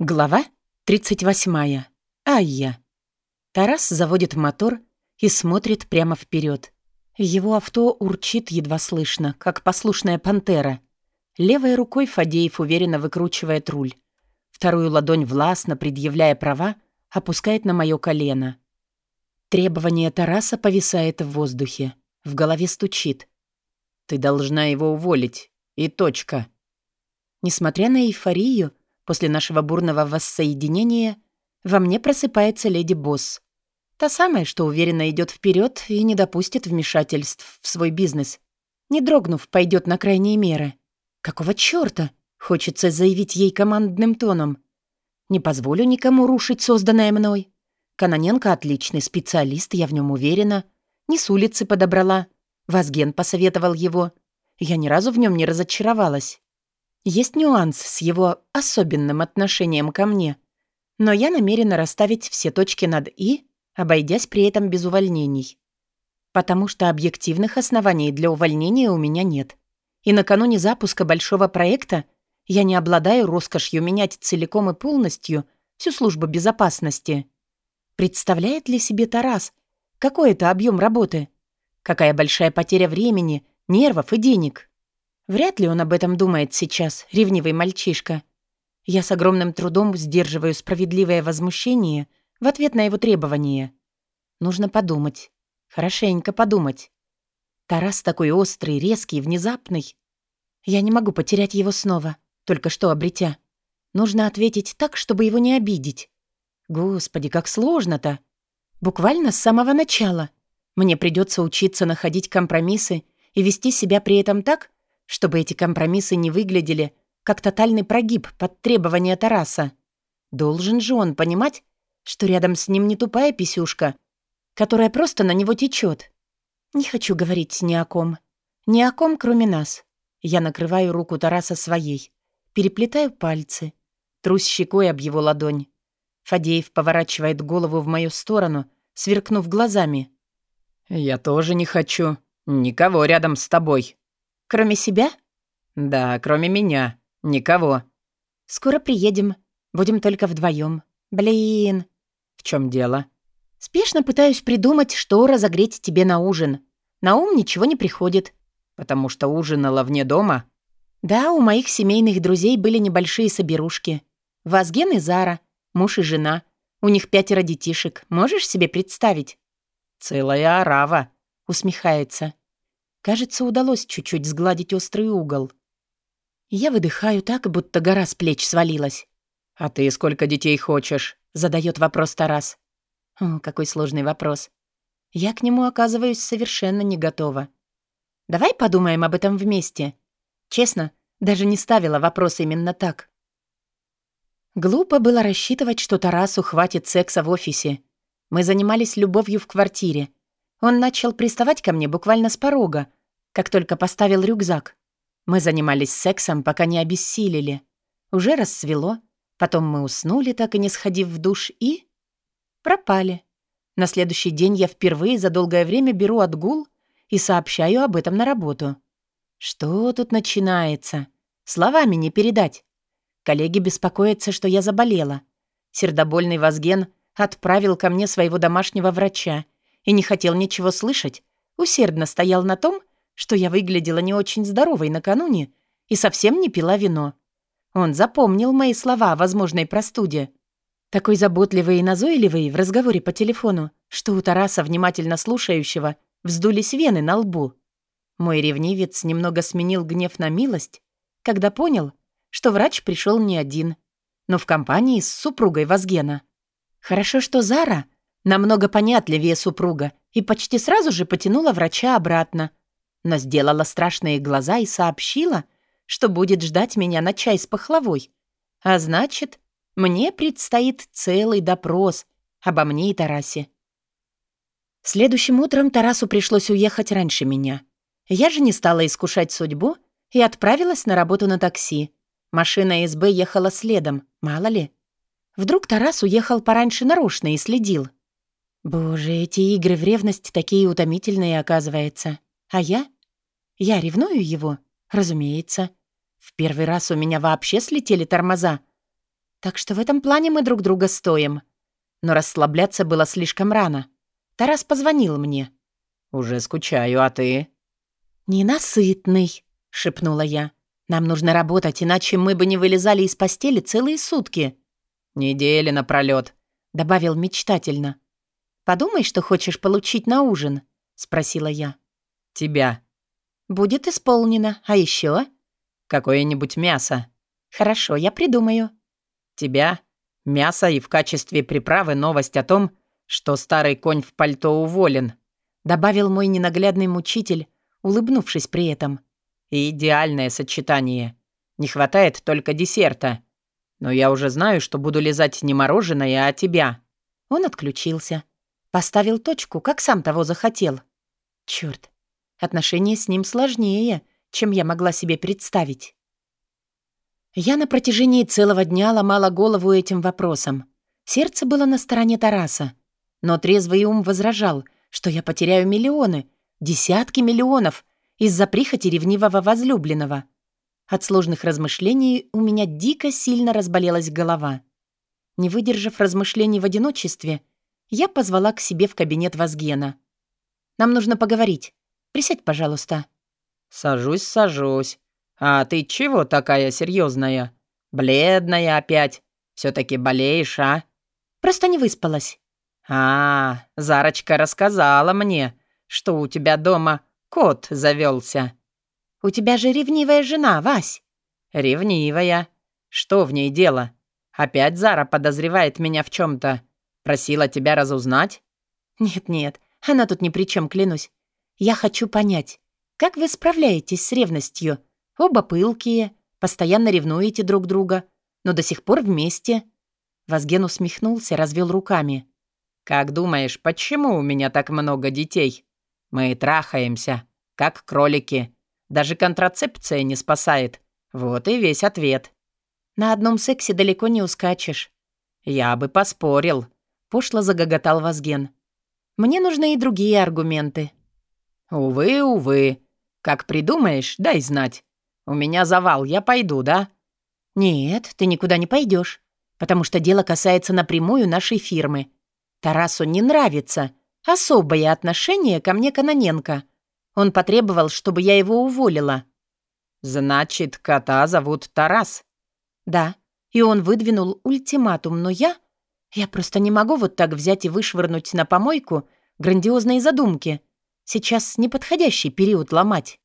Глава 38. Айя. Тарас заводит мотор и смотрит прямо вперед. Его авто урчит едва слышно, как послушная пантера. Левой рукой Фадеев уверенно выкручивает руль. Вторую ладонь властно, предъявляя права, опускает на мое колено. Требование Тараса повисает в воздухе. В голове стучит. «Ты должна его уволить. И точка». Несмотря на эйфорию, После нашего бурного воссоединения во мне просыпается леди Босс. Та самая, что уверенно идет вперед и не допустит вмешательств в свой бизнес. Не дрогнув, пойдет на крайние меры. Какого чёрта? Хочется заявить ей командным тоном. Не позволю никому рушить созданное мной. Каноненко отличный специалист, я в нем уверена. Не с улицы подобрала. Вазген посоветовал его. Я ни разу в нем не разочаровалась. Есть нюанс с его особенным отношением ко мне, но я намерена расставить все точки над «и», обойдясь при этом без увольнений. Потому что объективных оснований для увольнения у меня нет. И накануне запуска большого проекта я не обладаю роскошью менять целиком и полностью всю службу безопасности. Представляет ли себе Тарас, какой это объем работы? Какая большая потеря времени, нервов и денег? Вряд ли он об этом думает сейчас, ревнивый мальчишка. Я с огромным трудом сдерживаю справедливое возмущение в ответ на его требования. Нужно подумать. Хорошенько подумать. Тарас такой острый, резкий, внезапный. Я не могу потерять его снова, только что обретя. Нужно ответить так, чтобы его не обидеть. Господи, как сложно-то. Буквально с самого начала. Мне придется учиться находить компромиссы и вести себя при этом так, чтобы эти компромиссы не выглядели как тотальный прогиб под требования Тараса. Должен же он понимать, что рядом с ним не тупая писюшка, которая просто на него течет. Не хочу говорить ни о ком. Ни о ком, кроме нас. Я накрываю руку Тараса своей, переплетаю пальцы, трусь щекой об его ладонь. Фадеев поворачивает голову в мою сторону, сверкнув глазами. «Я тоже не хочу. Никого рядом с тобой», Кроме себя? Да, кроме меня. Никого. Скоро приедем. Будем только вдвоем. Блин. В чем дело? Спешно пытаюсь придумать, что разогреть тебе на ужин. На ум ничего не приходит. Потому что ужинала вне дома? Да, у моих семейных друзей были небольшие соберушки. Вазген и Зара, муж и жена. У них пятеро детишек. Можешь себе представить? Целая орава, усмехается. Кажется, удалось чуть-чуть сгладить острый угол. Я выдыхаю так, будто гора с плеч свалилась. «А ты сколько детей хочешь?» — задает вопрос Тарас. О, какой сложный вопрос. Я к нему оказываюсь совершенно не готова. Давай подумаем об этом вместе. Честно, даже не ставила вопрос именно так. Глупо было рассчитывать, что Тарасу хватит секса в офисе. Мы занимались любовью в квартире. Он начал приставать ко мне буквально с порога, как только поставил рюкзак. Мы занимались сексом, пока не обессилели. Уже рассвело, потом мы уснули, так и не сходив в душ, и... пропали. На следующий день я впервые за долгое время беру отгул и сообщаю об этом на работу. Что тут начинается? Словами не передать. Коллеги беспокоятся, что я заболела. Сердобольный Вазген отправил ко мне своего домашнего врача и не хотел ничего слышать, усердно стоял на том, что я выглядела не очень здоровой накануне и совсем не пила вино. Он запомнил мои слова о возможной простуде. Такой заботливый и назойливый в разговоре по телефону, что у Тараса, внимательно слушающего, вздулись вены на лбу. Мой ревнивец немного сменил гнев на милость, когда понял, что врач пришел не один, но в компании с супругой Вазгена. Хорошо, что Зара намного понятливее супруга и почти сразу же потянула врача обратно — но сделала страшные глаза и сообщила, что будет ждать меня на чай с пахлавой. А значит, мне предстоит целый допрос обо мне и Тарасе. Следующим утром Тарасу пришлось уехать раньше меня. Я же не стала искушать судьбу и отправилась на работу на такси. Машина СБ ехала следом, мало ли. Вдруг Тарас уехал пораньше нарочно и следил. Боже, эти игры в ревность такие утомительные, оказывается. А я? Я ревную его? Разумеется. В первый раз у меня вообще слетели тормоза. Так что в этом плане мы друг друга стоим. Но расслабляться было слишком рано. Тарас позвонил мне. «Уже скучаю, а ты?» «Ненасытный», — шепнула я. «Нам нужно работать, иначе мы бы не вылезали из постели целые сутки». «Недели напролёт», — добавил мечтательно. «Подумай, что хочешь получить на ужин», — спросила я. «Тебя». «Будет исполнено. А еще? «Какое-нибудь мясо». «Хорошо, я придумаю». «Тебя? Мясо и в качестве приправы новость о том, что старый конь в пальто уволен», — добавил мой ненаглядный мучитель, улыбнувшись при этом. «Идеальное сочетание. Не хватает только десерта. Но я уже знаю, что буду лизать не мороженое, а тебя». Он отключился. Поставил точку, как сам того захотел. Чёрт, отношения с ним сложнее, чем я могла себе представить. Я на протяжении целого дня ломала голову этим вопросом. Сердце было на стороне Тараса. Но трезвый ум возражал, что я потеряю миллионы, десятки миллионов из-за прихоти ревнивого возлюбленного. От сложных размышлений у меня дико сильно разболелась голова. Не выдержав размышлений в одиночестве, я позвала к себе в кабинет Вазгена. «Нам нужно поговорить. Присядь, пожалуйста». «Сажусь, сажусь. А ты чего такая серьезная? Бледная опять. все таки болеешь, а?» «Просто не выспалась». «А, Зарочка рассказала мне, что у тебя дома кот завелся. «У тебя же ревнивая жена, Вась». «Ревнивая. Что в ней дело? Опять Зара подозревает меня в чем то Просила тебя разузнать?» «Нет-нет, она тут ни при чем, клянусь. Я хочу понять, как вы справляетесь с ревностью? Оба пылкие, постоянно ревнуете друг друга, но до сих пор вместе». Возген усмехнулся, развел руками. «Как думаешь, почему у меня так много детей? Мы трахаемся, как кролики. Даже контрацепция не спасает. Вот и весь ответ». «На одном сексе далеко не ускачешь». «Я бы поспорил», Пошло загоготал Вазген. «Мне нужны и другие аргументы». «Увы, увы. Как придумаешь, дай знать. У меня завал, я пойду, да?» «Нет, ты никуда не пойдешь, потому что дело касается напрямую нашей фирмы. Тарасу не нравится особое отношение ко мне Каноненко. Он потребовал, чтобы я его уволила». «Значит, кота зовут Тарас?» «Да, и он выдвинул ультиматум, но я я просто не могу вот так взять и вышвырнуть на помойку грандиозные задумки. Сейчас неподходящий период ломать.